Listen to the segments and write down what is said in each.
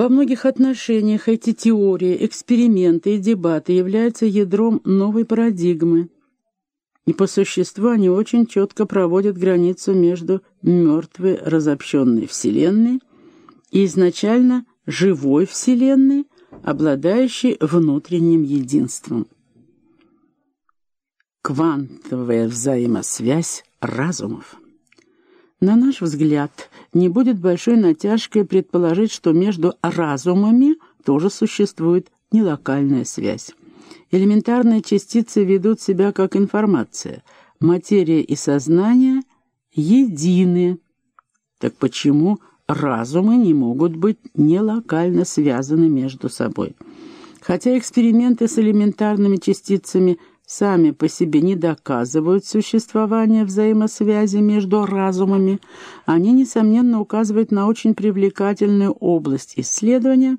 Во многих отношениях эти теории, эксперименты и дебаты являются ядром новой парадигмы. И по существу они очень четко проводят границу между мертвой разобщенной Вселенной и изначально живой Вселенной, обладающей внутренним единством. Квантовая взаимосвязь разумов. На наш взгляд, не будет большой натяжкой предположить, что между разумами тоже существует нелокальная связь. Элементарные частицы ведут себя как информация. Материя и сознание едины. Так почему разумы не могут быть нелокально связаны между собой? Хотя эксперименты с элементарными частицами сами по себе не доказывают существование взаимосвязи между разумами, они, несомненно, указывают на очень привлекательную область исследования,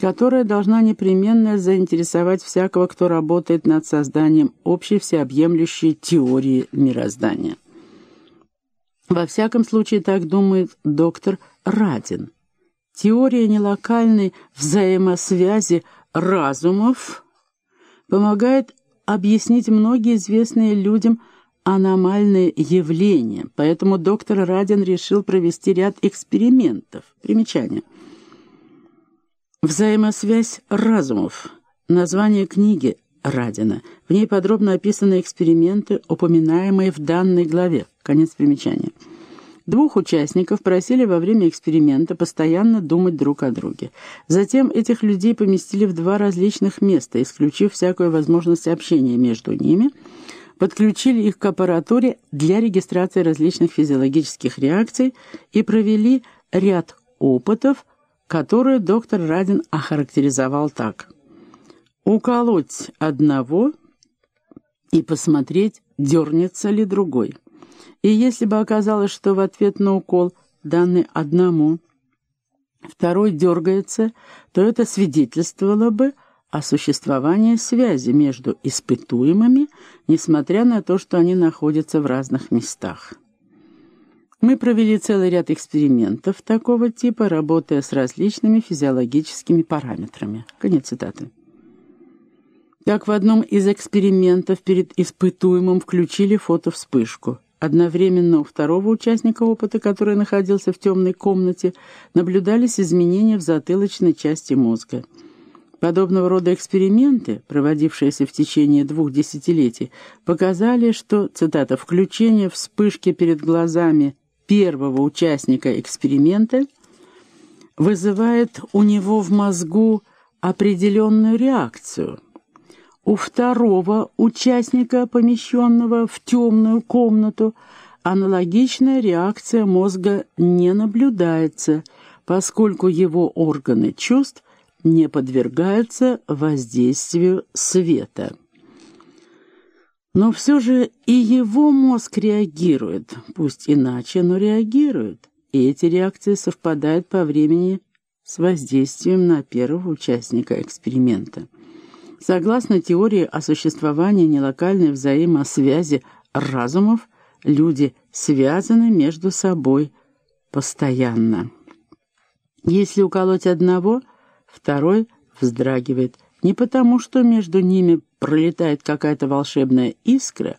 которая должна непременно заинтересовать всякого, кто работает над созданием общей всеобъемлющей теории мироздания. Во всяком случае, так думает доктор Радин. Теория нелокальной взаимосвязи разумов помогает объяснить многие известные людям аномальные явления, поэтому доктор Радин решил провести ряд экспериментов. Примечание. «Взаимосвязь разумов» — название книги Радина. В ней подробно описаны эксперименты, упоминаемые в данной главе. Конец примечания. Двух участников просили во время эксперимента постоянно думать друг о друге. Затем этих людей поместили в два различных места, исключив всякую возможность общения между ними, подключили их к аппаратуре для регистрации различных физиологических реакций и провели ряд опытов, которые доктор Радин охарактеризовал так. «Уколоть одного и посмотреть, дернется ли другой». И если бы оказалось, что в ответ на укол, данный одному, второй дергается, то это свидетельствовало бы о существовании связи между испытуемыми, несмотря на то, что они находятся в разных местах. Мы провели целый ряд экспериментов такого типа, работая с различными физиологическими параметрами. Конец цитаты. Так в одном из экспериментов перед испытуемым включили фотовспышку. Одновременно у второго участника опыта, который находился в темной комнате, наблюдались изменения в затылочной части мозга. Подобного рода эксперименты, проводившиеся в течение двух десятилетий, показали, что, цитата, «включение вспышки перед глазами первого участника эксперимента вызывает у него в мозгу определенную реакцию» у второго участника, помещенного в темную комнату, аналогичная реакция мозга не наблюдается, поскольку его органы чувств не подвергаются воздействию света. Но все же и его мозг реагирует, пусть иначе, но реагирует, и эти реакции совпадают по времени с воздействием на первого участника эксперимента. Согласно теории о существовании нелокальной взаимосвязи разумов, люди связаны между собой постоянно. Если уколоть одного, второй вздрагивает не потому, что между ними пролетает какая-то волшебная искра,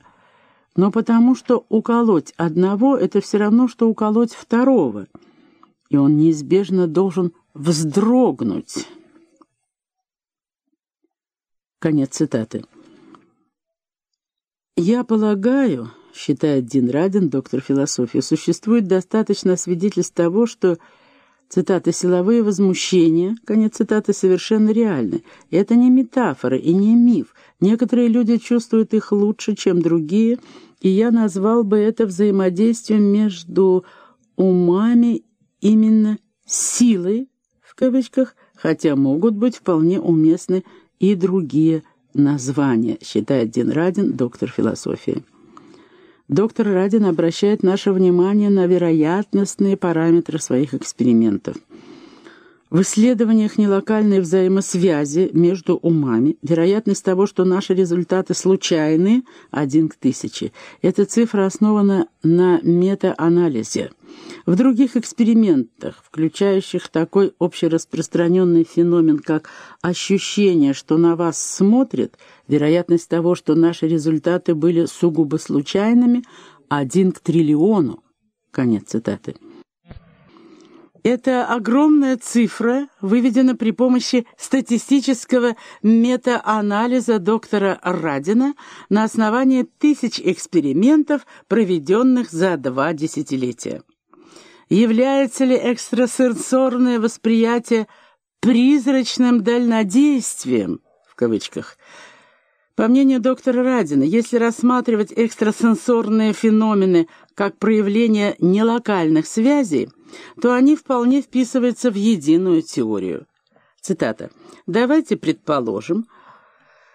но потому, что уколоть одного — это все равно, что уколоть второго, и он неизбежно должен вздрогнуть». Конец цитаты. «Я полагаю, — считает Дин Радин, доктор философии, — существует достаточно свидетельств того, что, цитата, «силовые возмущения», конец цитаты, совершенно реальны. Это не метафора и не миф. Некоторые люди чувствуют их лучше, чем другие, и я назвал бы это взаимодействием между умами именно «силой», в кавычках, хотя могут быть вполне уместны и другие названия, считает Дин Радин, доктор философии. Доктор Радин обращает наше внимание на вероятностные параметры своих экспериментов. В исследованиях нелокальной взаимосвязи между умами вероятность того, что наши результаты случайны, один к тысяче. Эта цифра основана на метаанализе. В других экспериментах, включающих такой общераспространенный феномен, как ощущение, что на вас смотрят, вероятность того, что наши результаты были сугубо случайными, один к триллиону. Конец цитаты. Эта огромная цифра выведена при помощи статистического метаанализа доктора Радина на основании тысяч экспериментов, проведенных за два десятилетия. Является ли экстрасенсорное восприятие «призрачным дальнодействием» в кавычках – по мнению доктора Радина, если рассматривать экстрасенсорные феномены как проявление нелокальных связей, то они вполне вписываются в единую теорию. Цитата. «Давайте предположим,